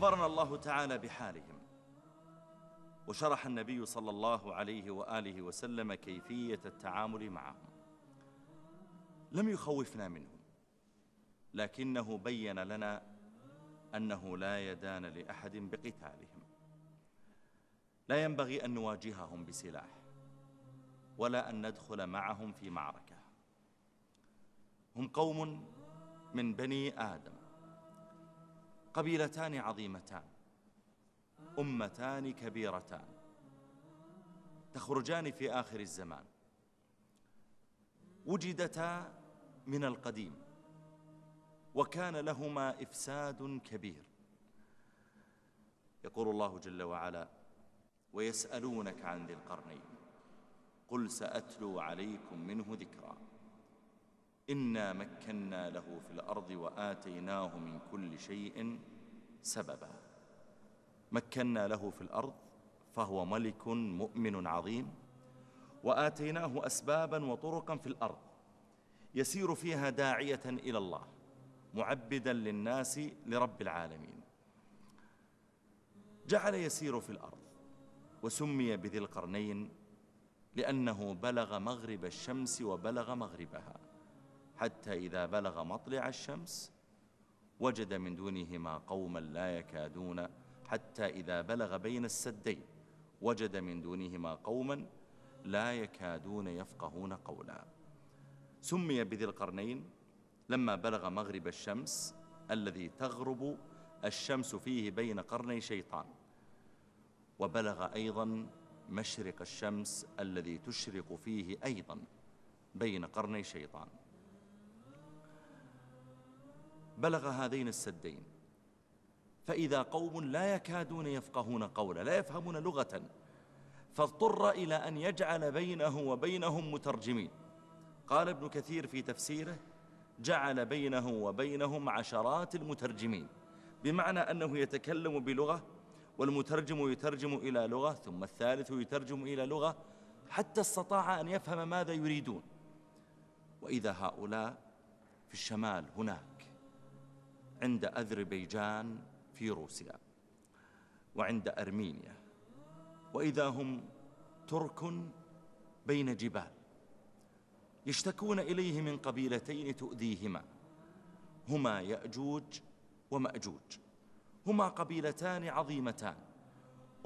أخبرنا الله تعالى بحالهم. وشرح النبي صلى الله عليه وآله وسلم كيفية التعامل معهم. لم يخوفنا منهم لكنه بين لنا أنه لا يدان لأحد بقتالهم. لا ينبغي أن نواجههم بسلاح ولا أن ندخل معهم في معركة. هم قوم من بني آدم. قبيلتان عظيمتان. أمتان كبيرتان. تخرجان في آخر الزمان. وجدتا من القديم. وكان لهما إفساد كبير. يقول الله جل وعلا ويسألونك عن ذي القرنين. قل سأتلو عليكم منه ذكرا. إنا مكنا له في الأرض وآتيناه من كل شيء سببا. مكنا له في الأرض فهو ملك مؤمن عظيم وآتيناه أسبابا وطرقا في الأرض يسير فيها داعية إلى الله معبدا للناس لرب العالمين. جعل يسير في الأرض وسمي بذي القرنين لأنه بلغ مغرب الشمس وبلغ مغربها. حتى إذا بلغ مطلع الشمس وجد من دونهما قوما لا يكادون. حتى إذا بلغ بين السدين وجد من دونهما قوما لا يكادون يفقهون قولا. سمي بذي القرنين لما بلغ مغرب الشمس الذي تغرب الشمس فيه بين قرني شيطان. وبلغ أيضا مشرق الشمس الذي تشرق فيه أيضا بين قرني شيطان. بلغ هذين السدين. فإذا قوم لا يكادون يفقهون قولا لا يفهمون لغة فاضطر إلى أن يجعل بينه وبينهم مترجمين. قال ابن كثير في تفسيره جعل بينه وبينهم عشرات المترجمين. بمعنى أنه يتكلم بلغة والمترجم يترجم إلى لغة ثم الثالث يترجم إلى لغة حتى استطاع أن يفهم ماذا يريدون. وإذا هؤلاء في الشمال هناك عند أذربيجان في روسيا وعند أرمينيا وإذا هم ترك بين جبال يشتكون إليه من قبيلتين تؤذيهما هما يأجوج ومأجوج. هما قبيلتان عظيمتان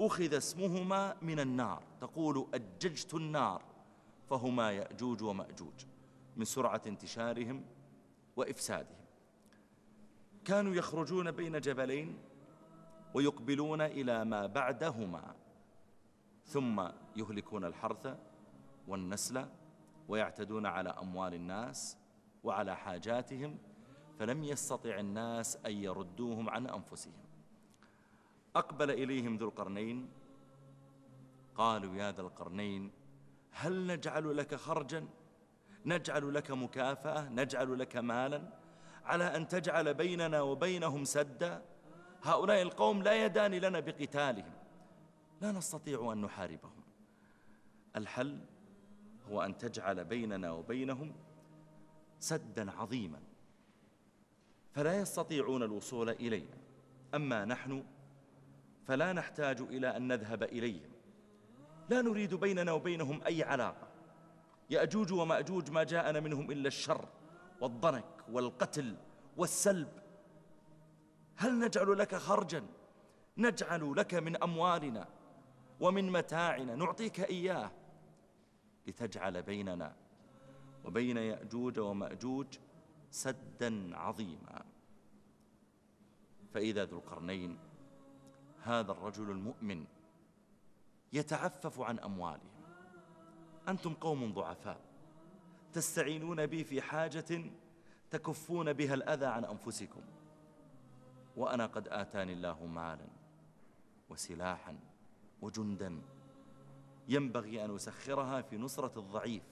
أخذ اسمهما من النار تقول أججت النار فهما يأجوج ومأجوج من سرعة انتشارهم وإفسادهم. كانوا يخرجون بين جبلين ويقبلون إلى ما بعدهما ثم يهلكون الحرث والنسل ويعتدون على أموال الناس وعلى حاجاتهم فلم يستطع الناس أن يردوهم عن أنفسهم. أقبل إليهم ذو القرنين قالوا يا ذا القرنين هل نجعل لك خرجا؟ نجعل لك مكافأة؟ نجعل لك مالا؟ على أن تجعل بيننا وبينهم سدا. هؤلاء القوم لا يدان لنا بقتالهم. لا نستطيع أن نحاربهم. الحل هو أن تجعل بيننا وبينهم سدا عظيما. فلا يستطيعون الوصول إلينا. أما نحن فلا نحتاج إلى أن نذهب إليهم. لا نريد بيننا وبينهم أي علاقة. يأجوج ومأجوج ما جاءنا منهم إلا الشر والضنك والقتل والسلب. هل نجعل لك خرجا؟ نجعل لك من أموالنا ومن متاعنا. نعطيك إياه لتجعل بيننا وبين يأجوج ومأجوج سدا عظيما. فإذا ذو القرنين هذا الرجل المؤمن يتعفف عن أموالهم. أنتم قوم ضعفاء تستعينون بي في حاجة تكفون بها الأذى عن أنفسكم. وأنا قد آتاني الله مالا وسلاحا وجندا. ينبغي أن أسخرها في نصرة الضعيف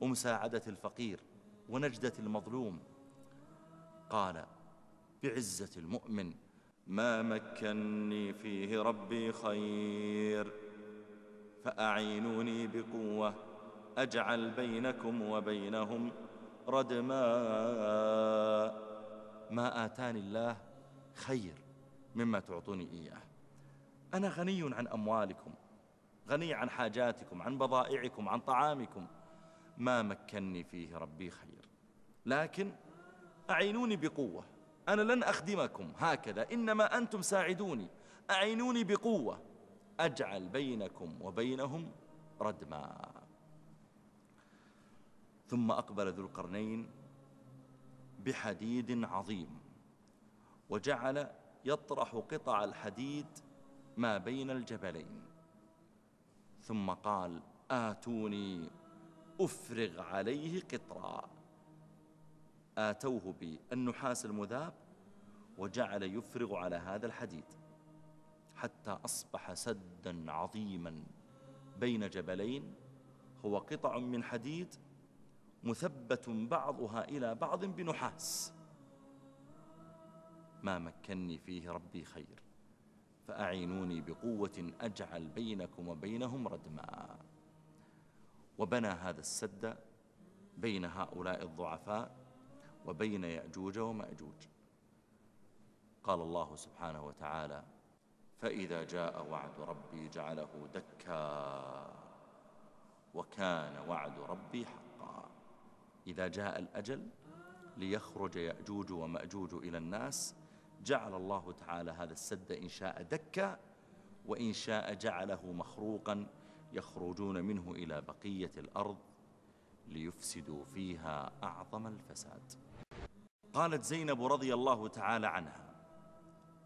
ومساعدة الفقير ونجدة المظلوم. قال بعزة المؤمن ما مكني فيه ربي خير. فأعينوني بقوة أجعل بينكم وبينهم ردما ما آتاني الله خير مما تعطوني إياه. أنا غني عن أموالكم غني عن حاجاتكم عن بضائعكم عن طعامكم. ما مكني فيه ربي خير. لكن أعينوني بقوة. أنا لن أخدمكم هكذا إنما أنتم ساعدوني. أعينوني بقوة. أجعل بينكم وبينهم ردما. ثم أقبل ذو القرنين بحديد عظيم وجعل يطرح قطع الحديد ما بين الجبلين. ثم قال آتوني أفرغ عليه قطرا. آتوه بالنحاس المذاب وجعل يفرغ على هذا الحديد حتى أصبح سدا عظيما بين جبلين. هو قطع من حديد مثبت بعضها إلى بعض بنحاس. ما مكني فيه ربي خير فأعينوني بقوة أجعل بينكم وبينهم ردما. وبنى هذا السد بين هؤلاء الضعفاء وبين يأجوج ومأجوج. قال الله سبحانه وتعالى فإذا جاء وعد ربي جعله دكا وكان وعد ربي حقا. إذا جاء الأجل ليخرج يأجوج ومأجوج إلى الناس جعل الله تعالى هذا السد إن شاء دكا وإن شاء جعله مخروقا يخرجون منه إلى بقية الأرض ليفسدوا فيها أعظم الفساد. قالت زينب رضي الله تعالى عنها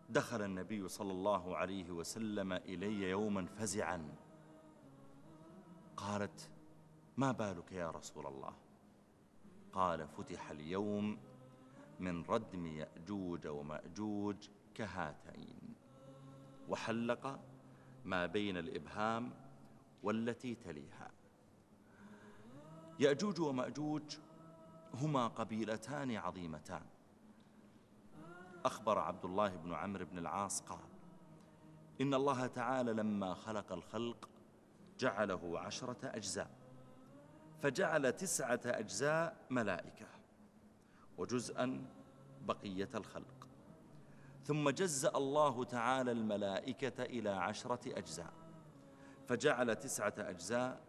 دخل النبي صلى الله عليه وسلم إلي يوما فزعا. قالت ما بالك يا رسول الله؟ قال فتح اليوم من ردم يأجوج ومأجوج كهاتين وحلق ما بين الإبهام والتي تليها. يأجوج ومأجوج هما قبيلتان عظيمتان. أخبر عبد الله بن عمرو بن العاص قال إن الله تعالى لما خلق الخلق جعله عشرة أجزاء. فجعل تسعة أجزاء ملائكة وجزءا بقية الخلق. ثم جزأ الله تعالى الملائكة إلى عشرة أجزاء فجعل تسعة أجزاء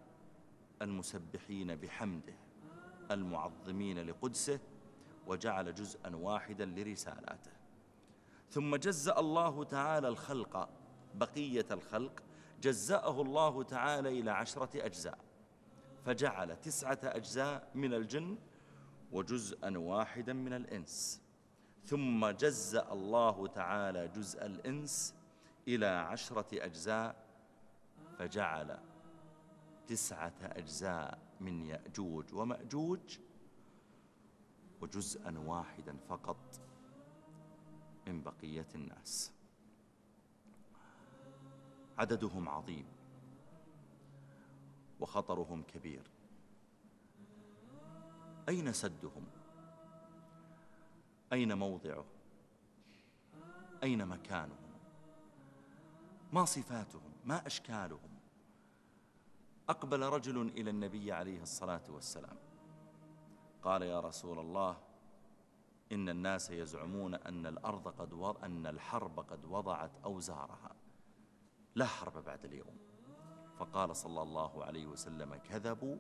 المسبحين بحمده المعظمين لقدسه وجعل جزءا واحدا لرسالاته. ثم جزأ الله تعالى الخلق بقية الخلق جزأه الله تعالى إلى عشرة أجزاء. فجعل تسعة أجزاء من الجن وجزءا واحدا من الإنس. ثم جزأ الله تعالى جزء الإنس إلى عشرة أجزاء فجعل تسعة أجزاء من يأجوج ومأجوج وجزءا واحدا فقط من بقية الناس. عددهم عظيم. وخطرهم كبير. أين سدهم؟ أين موضعه أين مكانهم؟ ما صفاتهم؟ ما أشكالهم؟ أقبل رجل إلى النبي عليه الصلاة والسلام. قال يا رسول الله إن الناس يزعمون أن الأرض قد وض... أن الحرب قد وضعت أوزارها. لا حرب بعد اليوم. فقال صلى الله عليه وسلم كذبوا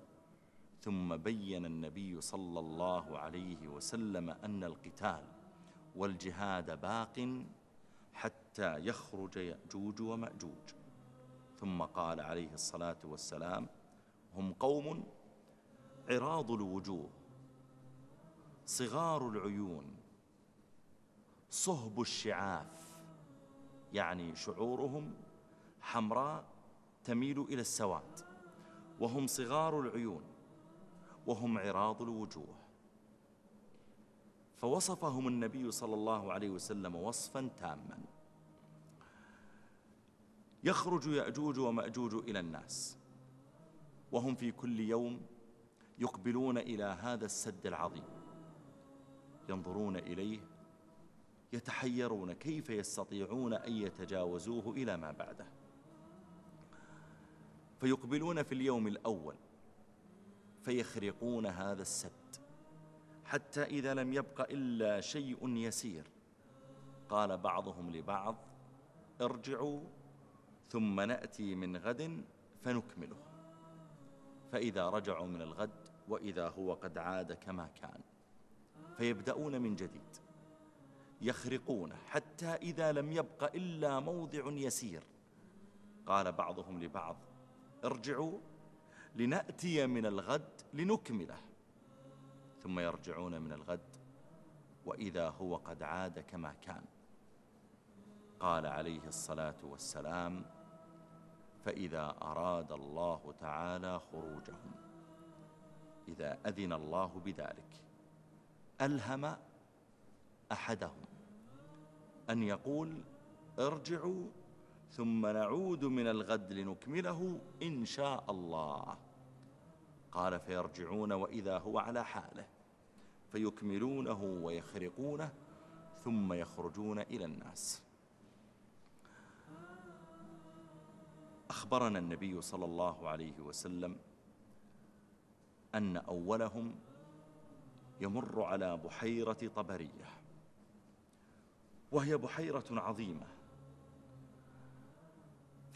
ثم بين النبي صلى الله عليه وسلم أن القتال والجهاد باق حتى يخرج يأجوج ومأجوج. ثم قال عليه الصلاة والسلام هم قوم عراض الوجوه صغار العيون صهب الشعاف يعني شعورهم حمراء تميل إلى السواد وهم صغار العيون وهم عراض الوجوه. فوصفهم النبي صلى الله عليه وسلم وصفا تاما. يخرج يأجوج ومأجوج إلى الناس وهم في كل يوم يقبلون إلى هذا السد العظيم. ينظرون إليه يتحيرون كيف يستطيعون أن يتجاوزوه إلى ما بعده. فيقبلون في اليوم الأول فيخرقون هذا السد حتى إذا لم يبق إلا شيء يسير. قال بعضهم لبعض ارجعوا ثم نأتي من غد فنكمله. فإذا رجعوا من الغد وإذا هو قد عاد كما كان فيبدأون من جديد يخرقونه حتى إذا لم يبق إلا موضع يسير. قال بعضهم لبعض ارجعوا لنأتي من الغد لنكمله. ثم يرجعون من الغد وإذا هو قد عاد كما كان. قال عليه الصلاة والسلام فإذا أراد الله تعالى خروجهم إذا أذن الله بذلك ألهم أحدهم أن يقول ارجعوا ثم نعود من الغد لنكمله إن شاء الله. قال فيرجعون وإذا هو على حاله فيكملونه ويخرقونه ثم يخرجون إلى الناس. أخبرنا النبي صلى الله عليه وسلم أن أولهم يمر على بحيرة طبرية وهي بحيرة عظيمة.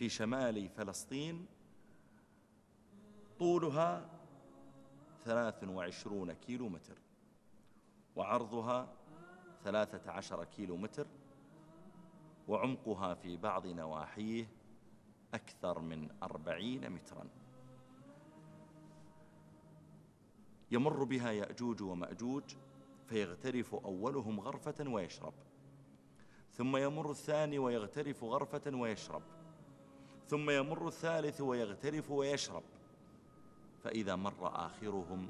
في شمال فلسطين طولها ثلاث وعشرون كيلو متر وعرضها ثلاثة عشر كيلو متر وعمقها في بعض نواحيه أكثر من أربعين مترا. يمر بها يأجوج ومأجوج فيغترف أولهم غرفة ويشرب ثم يمر الثاني ويغترف غرفة ويشرب. ثم يمر الثالث ويغترف ويشرب. فإذا مر آخرهم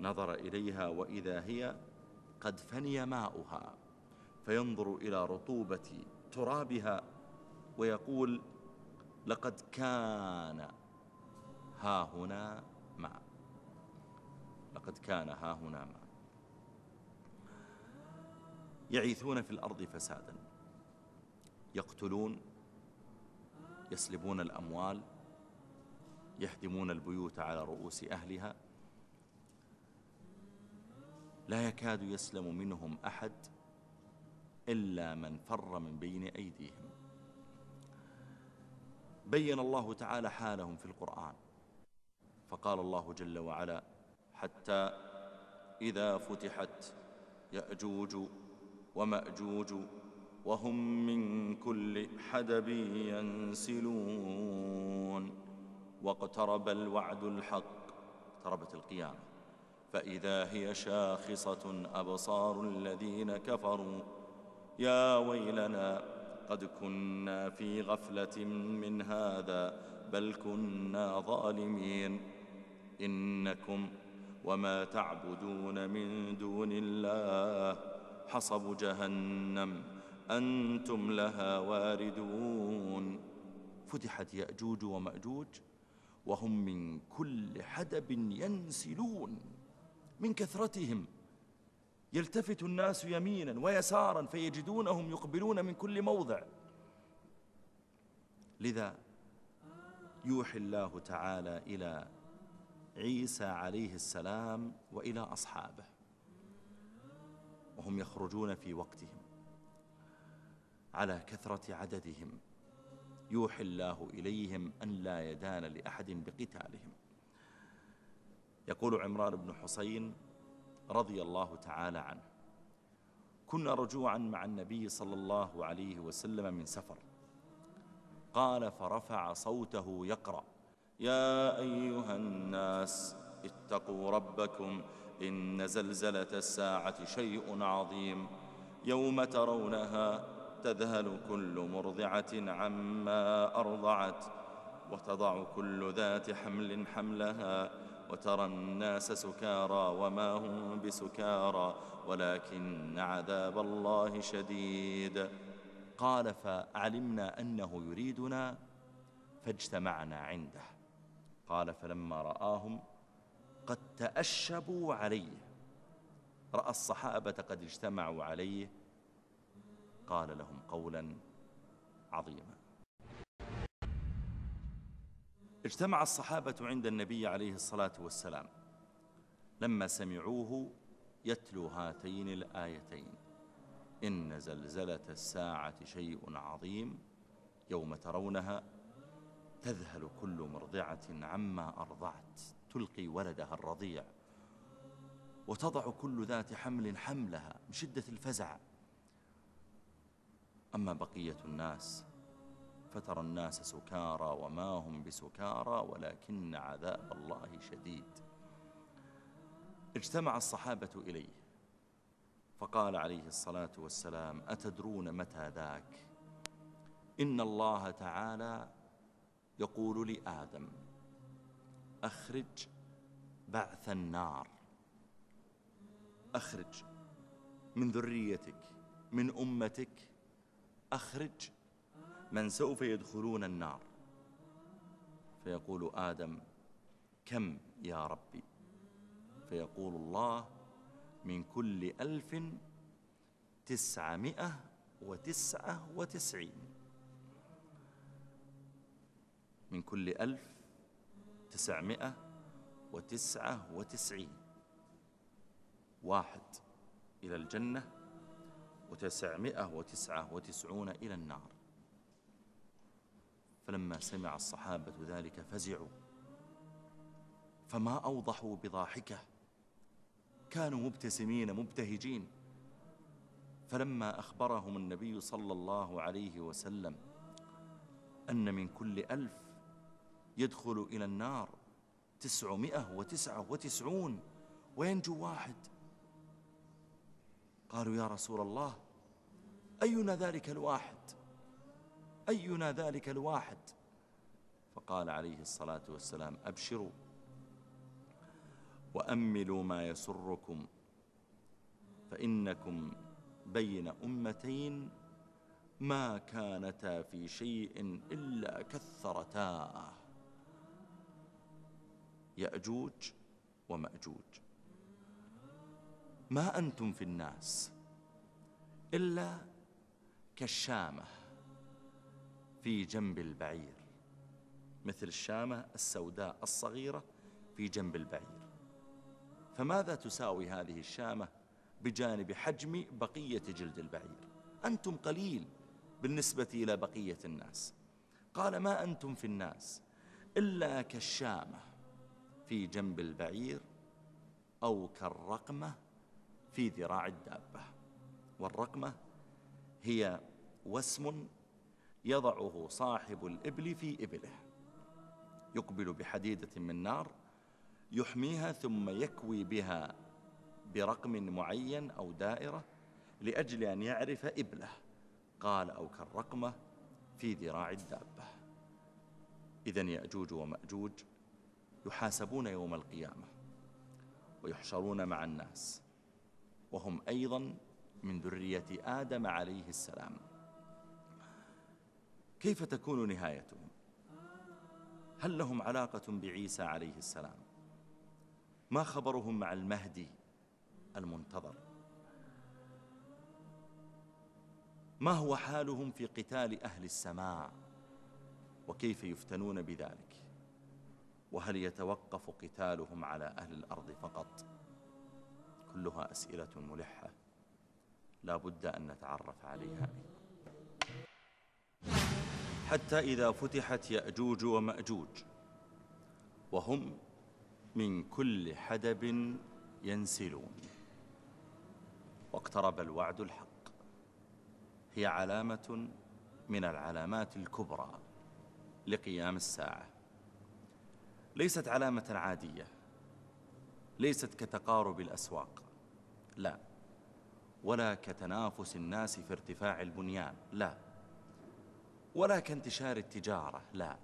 نظر إليها وإذا هي قد فني ماؤها فينظر إلى رطوبة ترابها ويقول لقد كان ها هنا ماء. لقد كان ها هنا ماء. يعيثون في الأرض فسادا. يقتلون يسلبون الأموال يهدمون البيوت على رؤوس أهلها. لا يكاد يسلم منهم أحد إلا من فر من بين أيديهم. بين الله تعالى حالهم في القرآن. فقال الله جل وعلا حتى إذا فتحت يأجوج ومأجوج وهم من كل حدب ينسلون. واقترب الوعد الحق اقتربت القيامة. فإذا هي شاخصة أبصار الذين كفروا. يا ويلنا قد كنا في غفلة من هذا بل كنا ظالمين. إنكم وما تعبدون من دون الله حصب جهنم. أنتم لها واردون. فتحت يأجوج ومأجوج وهم من كل حدب ينسلون. من كثرتهم يلتفت الناس يمينا ويسارا فيجدونهم يقبلون من كل موضع. لذا يوحي الله تعالى إلى عيسى عليه السلام وإلى أصحابه. وهم يخرجون في وقتهم. على كثرة عددهم. يوحي الله إليهم أن لا يدان لأحد بقتالهم. يقول عمران بن حسين رضي الله تعالى عنه كنا رجوعا مع النبي صلى الله عليه وسلم من سفر. قال فرفع صوته يقرأ يا أيها الناس اتقوا ربكم إن زلزلة الساعة شيء عظيم. يوم ترونها تذهل كل مرضعة عما أرضعت وتضع كل ذات حمل حملها وترى الناس سكارى وما هم بسكارى ولكن عذاب الله شديد. قال فعلمنا أنه يريدنا فاجتمعنا عنده. قال فلما رآهم قد تأشبوا عليه. رأى الصحابة قد اجتمعوا عليه قال لهم قولا عظيما. اجتمع الصحابة عند النبي عليه الصلاة والسلام. لما سمعوه يتلو هاتين الآيتين. إن زلزلة الساعة شيء عظيم يوم ترونها تذهل كل مرضعة عما أرضعت. تلقي ولدها الرضيع وتضع كل ذات حمل حملها من شدة الفزع. أما بقية الناس فترى الناس سكارى وما هم بسكارى ولكن عذاب الله شديد. اجتمع الصحابة إليه فقال عليه الصلاة والسلام أتدرون متى ذاك؟ إن الله تعالى يقول لآدم أخرج بعث النار. أخرج من ذريتك من أمتك أخرج من سوف يدخلون النار. فيقول آدم كم يا ربي؟ فيقول الله من كل ألف تسعمائة وتسعة وتسعين. من كل ألف تسعمائة وتسعة وتسعين. واحد إلى الجنة وتسعمائة وتسعة وتسعون إلى النار. فلما سمع الصحابة ذلك فزعوا. فما أوضحوا بضاحكة؟ كانوا مبتسمين مبتهجين. فلما أخبرهم النبي صلى الله عليه وسلم أن من كل ألف يدخل إلى النار تسعمائة وتسعة وتسعون وينجو واحد. قالوا يا رسول الله أينا ذلك الواحد؟ أينا ذلك الواحد؟ فقال عليه الصلاة والسلام أبشروا وأملوا ما يسركم فإنكم بين أمتين ما كانتا في شيء إلا كثرتاه يأجوج ومأجوج. ما أنتم في الناس إلا كالشامة في جنب البعير مثل الشامة السوداء الصغيرة في جنب البعير. فماذا تساوي هذه الشامة بجانب حجم بقية جلد البعير؟ أنتم قليل بالنسبة إلى بقية الناس. قال ما أنتم في الناس إلا كالشامة في جنب البعير أو كالرقمة في ذراع الدابة. والرقمة هي وسم يضعه صاحب الإبل في إبله. يقبل بحديدة من نار يحميها ثم يكوي بها برقم معين أو دائرة لأجل أن يعرف إبله. قال أو كالرقمة في ذراع الدابة. إذا يأجوج ومأجوج يحاسبون يوم القيامة ويحشرون مع الناس. وهم أيضا من ذرية آدم عليه السلام. كيف تكون نهايتهم؟ هل لهم علاقة بعيسى عليه السلام؟ ما خبرهم مع المهدي المنتظر؟ ما هو حالهم في قتال أهل السماء؟ وكيف يفتنون بذلك؟ وهل يتوقف قتالهم على أهل الأرض فقط؟ كلها أسئلة ملحة. لا بد أن نتعرف عليها. حتى إذا فتحت يأجوج ومأجوج وهم من كل حدب ينسلون. واقترب الوعد الحق. هي علامة من العلامات الكبرى لقيام الساعة. ليست علامة عادية. ليست كتقارب الأسواق. لا. ولا كتنافس الناس في ارتفاع البنيان. لا. ولا كانتشار التجارة. لا.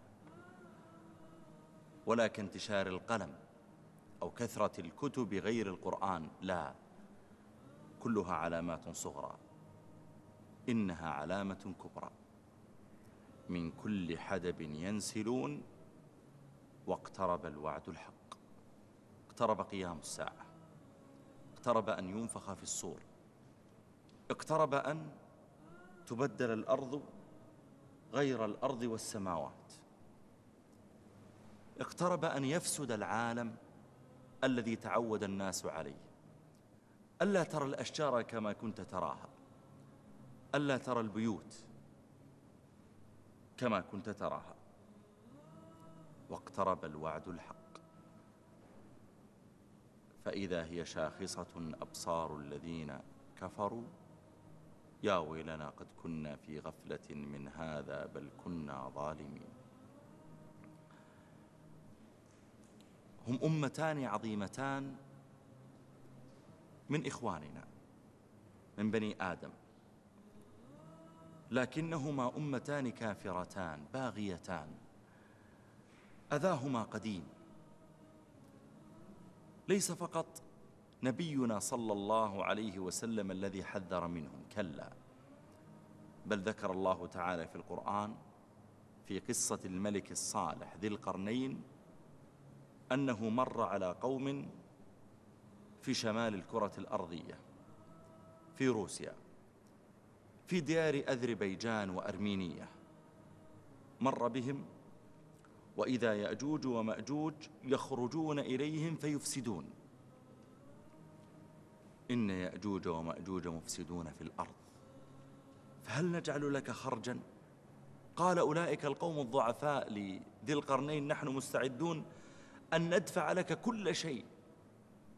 ولا كانتشار القلم أو كثرة الكتب غير القرآن. لا. كلها علامات صغرى. إنها علامة كبرى. من كل حدب ينسلون واقترب الوعد الحق. اقترب قيام الساعة. اقترب أن ينفخ في الصور. اقترب أن تبدل الأرض غير الأرض والسماوات. اقترب أن يفسد العالم الذي تعود الناس عليه. ألا ترى الأشجار كما كنت تراها. ألا ترى البيوت كما كنت تراها. واقترب الوعد الحق. فإذا هي شاخصة أبصار الذين كفروا يا ويلنا قد كنا في غفلة من هذا بل كنا ظالمين. هم أمتان عظيمتان من إخواننا من بني آدم. لكنهما أمتان كافرتان باغيتان. أذاهما قديم. ليس فقط نبينا صلى الله عليه وسلم الذي حذر منهم كلا. بل ذكر الله تعالى في القرآن في قصة الملك الصالح ذي القرنين أنه مر على قوم في شمال الكرة الأرضية في روسيا في ديار أذربيجان وأرمينية. مر بهم وإذا يأجوج ومأجوج يخرجون إليهم فيفسدون. إن يأجوج ومأجوج مفسدون في الأرض. فهل نجعل لك خرجا؟ قال أولئك القوم الضعفاء لذي القرنين نحن مستعدون أن ندفع لك كل شيء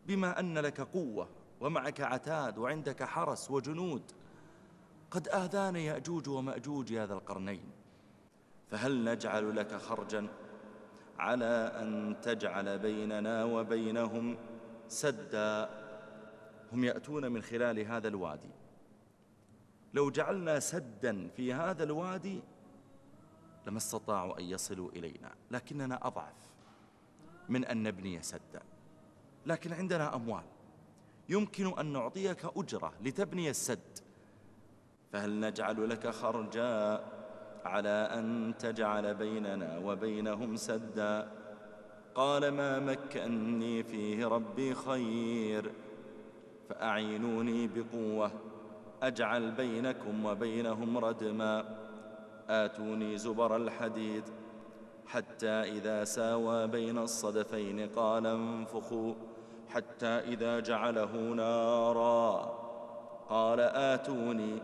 بما أن لك قوة ومعك عتاد وعندك حرس وجنود. قد آذان يأجوج ومأجوج يا ذا القرنين. فهل نجعل لك خرجا؟ على أن تجعل بيننا وبينهم سدا. هم يأتون من خلال هذا الوادي. لو جعلنا سدا في هذا الوادي لما استطاعوا أن يصلوا إلينا. لكننا أضعف من أن نبني سدا. لكن عندنا أموال. يمكن أن نعطيك أجرة لتبني السد. فهل نجعل لك خرجا على أن تجعل بيننا وبينهم سدا. قال ما مكني فيه ربي خير فأعينوني بقوة أجعل بينكم وبينهم ردما. آتوني زبر الحديد حتى إذا ساوى بين الصدفين قال انفخوا حتى إذا جعله نارا. قال آتوني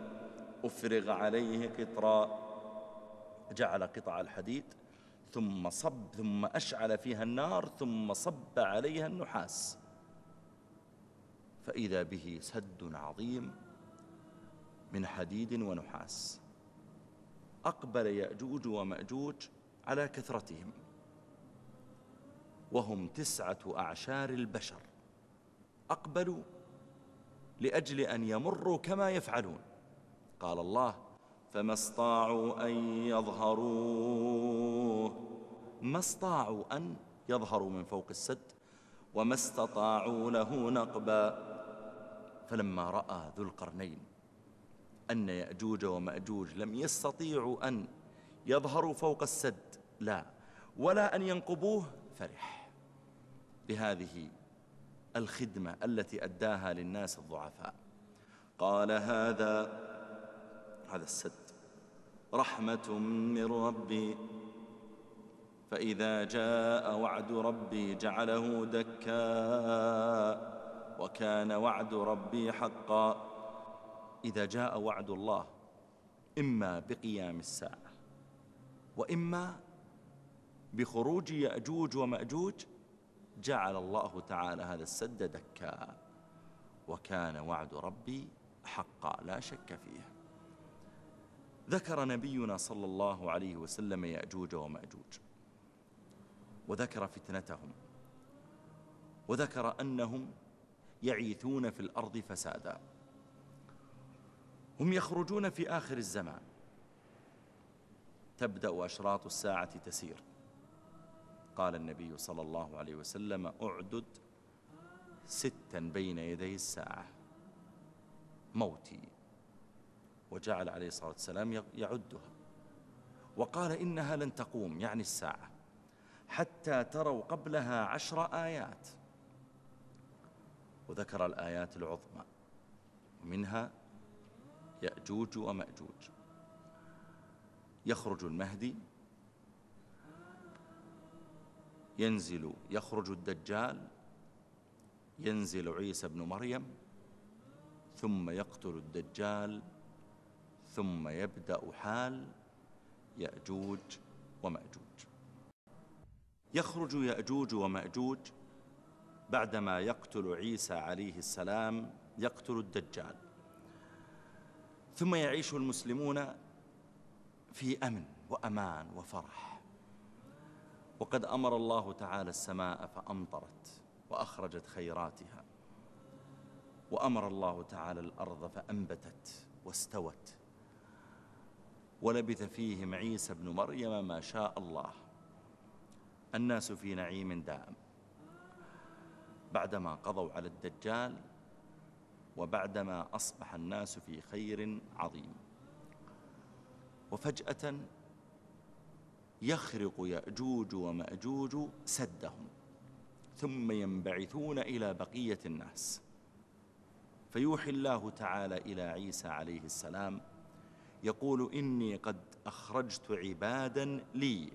أفرغ عليه قطرا. جعل قطع الحديد ثم صب ثم أشعل فيها النار ثم صب عليها النحاس. فإذا به سد عظيم من حديد ونحاس. أقبل يأجوج ومأجوج على كثرتهم. وهم تسعة أعشار البشر. أقبلوا لأجل أن يمروا كما يفعلون. قال الله فما استطاعوا أن يظهروه. ما استطاعوا أن يظهروا من فوق السد وما استطاعوا له نقبا. فلما رأى ذو القرنين أن يأجوج ومأجوج لم يستطيعوا أن يظهروا فوق السد لا ولا أن ينقبوه فرح. بهذه الخدمة التي أداها للناس الضعفاء. قال هذا هذا السد. رحمة من ربي. فإذا جاء وعد ربي جعله دكا وكان وعد ربي حقا. إذا جاء وعد الله إما بقيام الساعة وإما بخروج يأجوج ومأجوج جعل الله تعالى هذا السد دكا وكان وعد ربي حقا لا شك فيه ذكر نبينا صلى الله عليه وسلم يأجوج ومأجوج. وذكر فتنتهم. وذكر أنهم يعيثون في الأرض فسادا. هم يخرجون في آخر الزمان. تبدأ أشراط الساعة تسير. قال النبي صلى الله عليه وسلم أعدد ستا بين يدي الساعة. موتي. وجعل عليه الصلاة والسلام يعدها. وقال إنها لن تقوم يعني الساعة حتى تروا قبلها عشر آيات. وذكر الآيات العظمى ومنها يأجوج ومأجوج. يخرج المهدي ينزل يخرج الدجال ينزل عيسى بن مريم ثم يقتل الدجال ثم يبدأ حال يأجوج ومأجوج. يخرج يأجوج ومأجوج بعدما يقتل عيسى عليه السلام يقتل الدجال. ثم يعيش المسلمون في أمن وأمان وفرح. وقد أمر الله تعالى السماء فأمطرت وأخرجت خيراتها. وأمر الله تعالى الأرض فأنبتت واستوت. ولبث فيهم عيسى بن مريم ما شاء الله. الناس في نعيم دائم. بعدما قضوا على الدجال وبعدما أصبح الناس في خير عظيم. وفجأة يخرق يأجوج ومأجوج سدهم ثم ينبعثون إلى بقية الناس. فيوحي الله تعالى إلى عيسى عليه السلام يقول إني قد أخرجت عبادا لي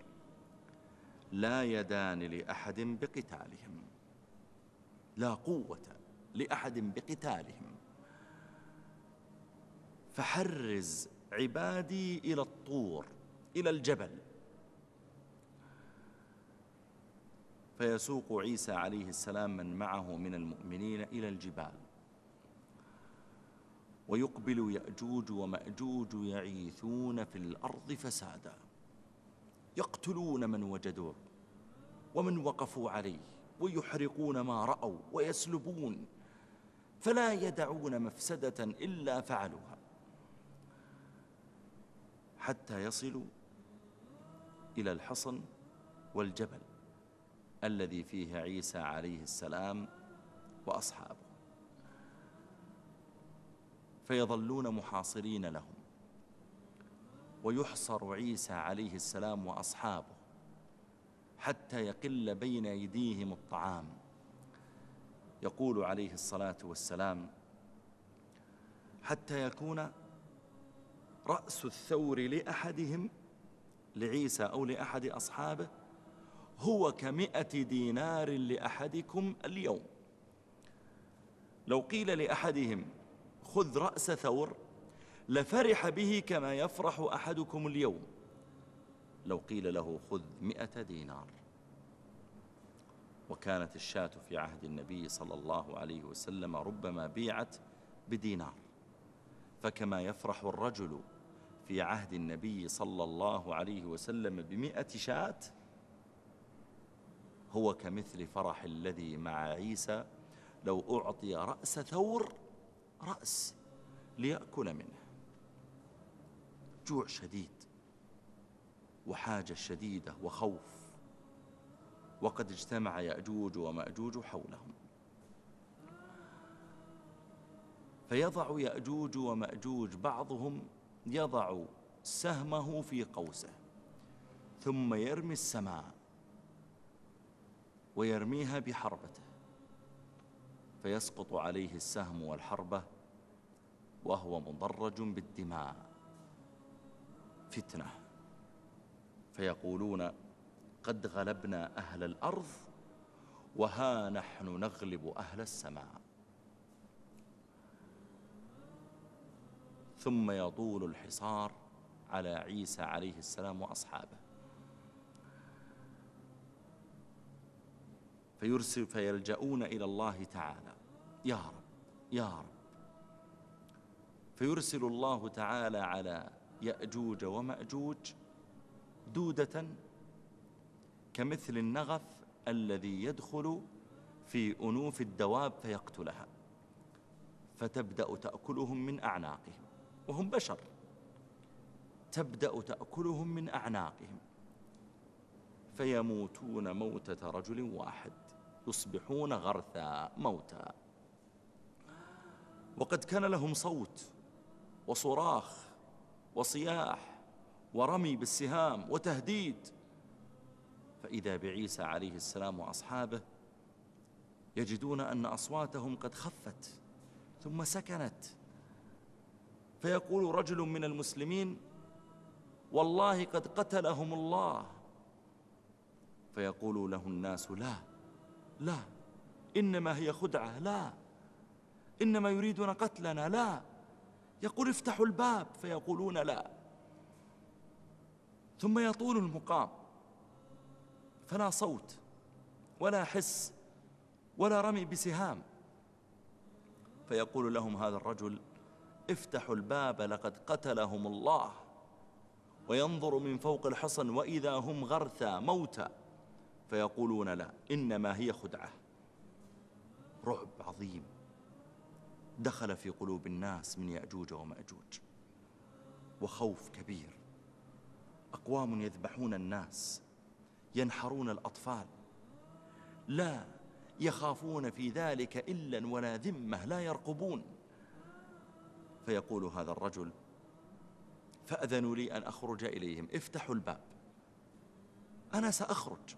لا يدان لأحد بقتالهم لا قوة لأحد بقتالهم. فحرز عبادي إلى الطور إلى الجبل. فيسوق عيسى عليه السلام من معه من المؤمنين إلى الجبال. ويقبل يأجوج ومأجوج يعيثون في الأرض فسادا. يقتلون من وجدوه ومن وقفوا عليه ويحرقون ما رأوا ويسلبون فلا يدعون مفسدة إلا فعلوها. حتى يصلوا إلى الحصن والجبل الذي فيه عيسى عليه السلام وأصحابه. فيظلون محاصرين لهم ويحصر عيسى عليه السلام وأصحابه حتى يقل بين أيديهم الطعام. يقول عليه الصلاة والسلام حتى يكون رأس الثور لأحدهم لعيسى أو لأحد أصحابه هو كمئة دينار لأحدكم اليوم. لو قيل لأحدهم خذ رأس ثور لفرح به كما يفرح أحدكم اليوم. لو قيل له خذ مئة دينار. وكانت الشاة في عهد النبي صلى الله عليه وسلم ربما بيعت بدينار. فكما يفرح الرجل في عهد النبي صلى الله عليه وسلم بمئة شاة هو كمثل فرح الذي مع عيسى لو أعطي رأس ثور رأس. ليأكل منه. جوع شديد وحاجة شديدة وخوف. وقد اجتمع يأجوج ومأجوج حولهم. فيضع يأجوج ومأجوج بعضهم يضع سهمه في قوسه ثم يرمي السماء ويرميها بحربته. فيسقط عليه السهم والحربة وهو مضرج بالدماء. فتنة. فيقولون قد غلبنا أهل الأرض وها نحن نغلب أهل السماء. ثم يطول الحصار على عيسى عليه السلام وأصحابه. فيرسل فيلجؤون إلى الله تعالى. يا رب يا رب. فيرسل الله تعالى على يأجوج ومأجوج دودة كمثل النغف الذي يدخل في أنوف الدواب فيقتلها فتبدأ تأكلهم من أعناقهم وهم بشر. تبدأ تأكلهم من أعناقهم فيموتون موتة رجل واحد يصبحون غرثا موتى. وقد كان لهم صوت وصراخ وصياح ورمي بالسهام وتهديد. فإذا بعيسى عليه السلام وأصحابه يجدون أن أصواتهم قد خفت ثم سكنت. فيقول رجل من المسلمين والله قد قتلهم الله. فيقول له الناس لا لا إنما هي خدعة لا. إنما يريدون قتلنا. لا. يقول افتحوا الباب فيقولون لا. ثم يطول المقام. فلا صوت ولا حس ولا رمي بسهام. فيقول لهم هذا الرجل افتحوا الباب لقد قتلهم الله. وينظر من فوق الحصن وإذا هم غرثى موتى فيقولون لا إنما هي خدعة. رعب عظيم. دخل في قلوب الناس من يأجوج ومأجوج. وخوف كبير. أقوام يذبحون الناس. ينحرون الأطفال. لا يخافون في ذلك إلا ولا ذمة. لا يرقبون. فيقول هذا الرجل فأذنوا لي أن أخرج إليهم. افتحوا الباب. أنا سأخرج.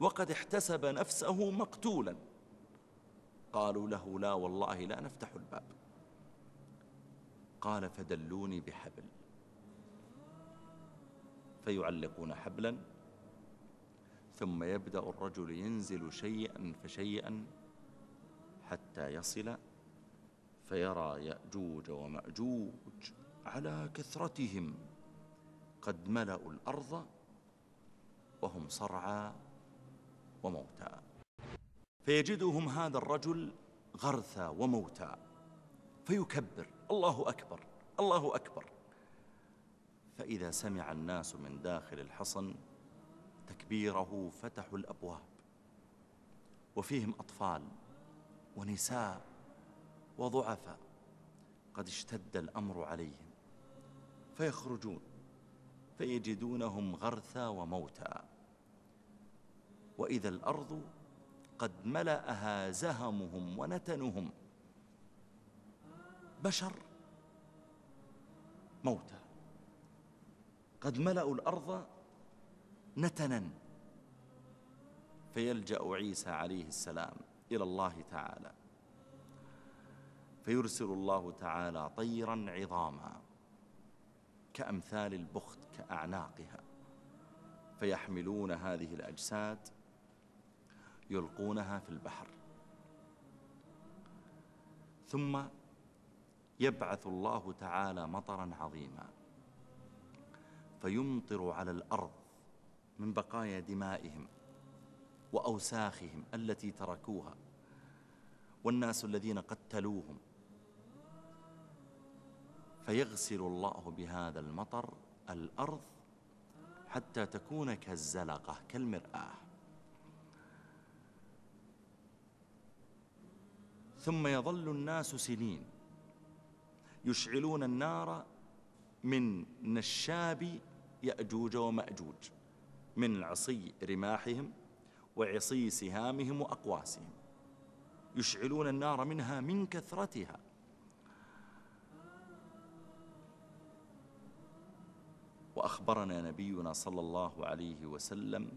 وقد احتسب نفسه مقتولا. قالوا له لا والله لا نفتح الباب. قال فدلوني بحبل. فيعلقون حبلا ثم يبدأ الرجل ينزل شيئا فشيئا حتى يصل فيرى يأجوج ومأجوج على كثرتهم قد ملأوا الأرض وهم صرعى وموتى. فيجدهم هذا الرجل غرثى وموتى فيكبر. الله أكبر. الله أكبر. فإذا سمع الناس من داخل الحصن تكبيره فتحوا الأبواب. وفيهم أطفال ونساء وضعفاء قد اشتد الأمر عليهم. فيخرجون. فيجدونهم غرثى وموتى وإذا الأرض قد ملأها زهمهم ونتنهم. بشر موتى. قد ملأوا الأرض نتنا. فيلجأ عيسى عليه السلام إلى الله تعالى. فيرسل الله تعالى طيرا عظاما كأمثال البخت كأعناقها. فيحملون هذه الأجساد يلقونها في البحر. ثم يبعث الله تعالى مطرا عظيما فيمطر على الأرض من بقايا دمائهم وأوساخهم التي تركوها والناس الذين قتلوهم. فيغسل الله بهذا المطر الأرض حتى تكون كالزلقة كالمرآة. ثم يظل الناس سنين يشعلون النار من نشاب يأجوج ومأجوج من عصي رماحهم وعصي سهامهم وأقواسهم. يشعلون النار منها من كثرتها. وأخبرنا نبينا صلى الله عليه وسلم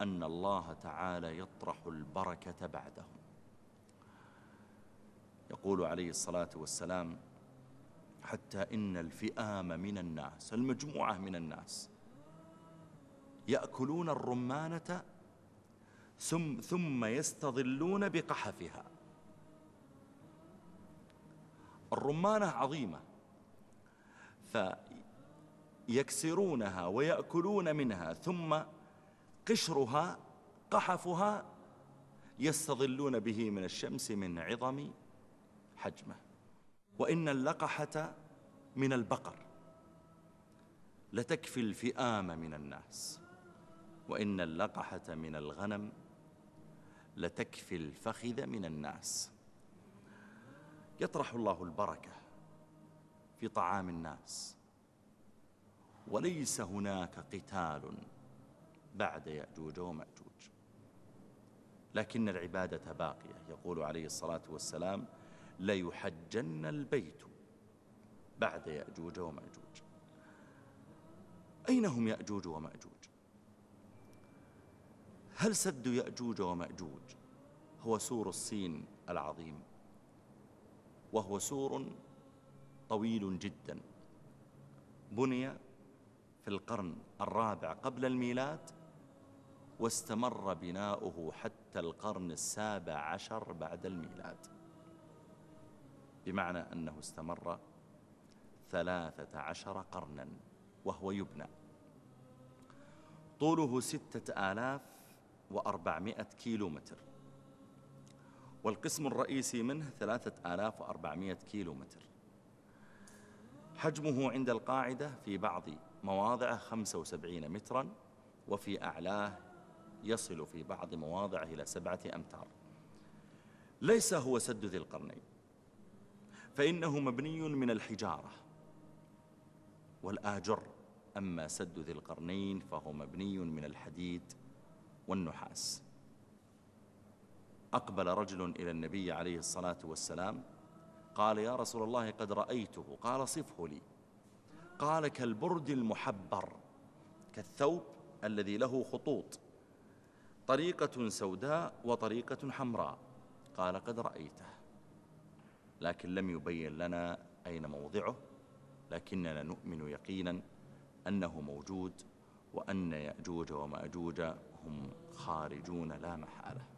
أن الله تعالى يطرح البركة بعدهم يقول عليه الصلاة والسلام حتى إن الفئام من الناس المجموعة من الناس يأكلون الرمانة ثم, ثم يستظلون بقحفها. الرمانة عظيمة فيكسرونها ويأكلون منها ثم قشرها قحفها يستظلون به من الشمس من عظم حجمه. وإن اللقحة من البقر. لتكفي الفئام من الناس. وإن اللقحة من الغنم لتكفي الفخذ من الناس. يطرح الله البركة في طعام الناس. وليس هناك قتال بعد يأجوج ومأجوج. لكن العبادة باقية يقول عليه الصلاة والسلام ليحجن البيت. بعد يأجوج ومأجوج. أين هم يأجوج ومأجوج؟ هل سد يأجوج ومأجوج هو سور الصين العظيم؟ وهو سور طويل جدا. بني في القرن الرابع قبل الميلاد واستمر بناؤه حتى القرن السابع عشر بعد الميلاد. بمعنى أنه استمر ثلاثة عشر قرنا وهو يبنى. طوله ستة آلاف وأربعمائة كيلو متر والقسم الرئيسي منه ثلاثة آلاف وأربعمائة كيلو متر حجمه عند القاعدة في بعض مواضعه خمسة وسبعين مترا وفي أعلاه يصل في بعض مواضعه إلى سبعة أمتار. ليس هو سد ذي القرنين. فإنه مبني من الحجارة. والآجر أما سد ذي القرنين فهو مبني من الحديد والنحاس. أقبل رجل إلى النبي عليه الصلاة والسلام قال يا رسول الله قد رأيته. قال صفه لي. قال كالبرد المحبر كالثوب الذي له خطوط طريقة سوداء وطريقة حمراء. قال قد رأيته. لكن لم يبين لنا أين موضعه لكننا نؤمن يقينا أنه موجود وأن يأجوج ومأجوج هم خارجون لا محالة.